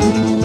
Música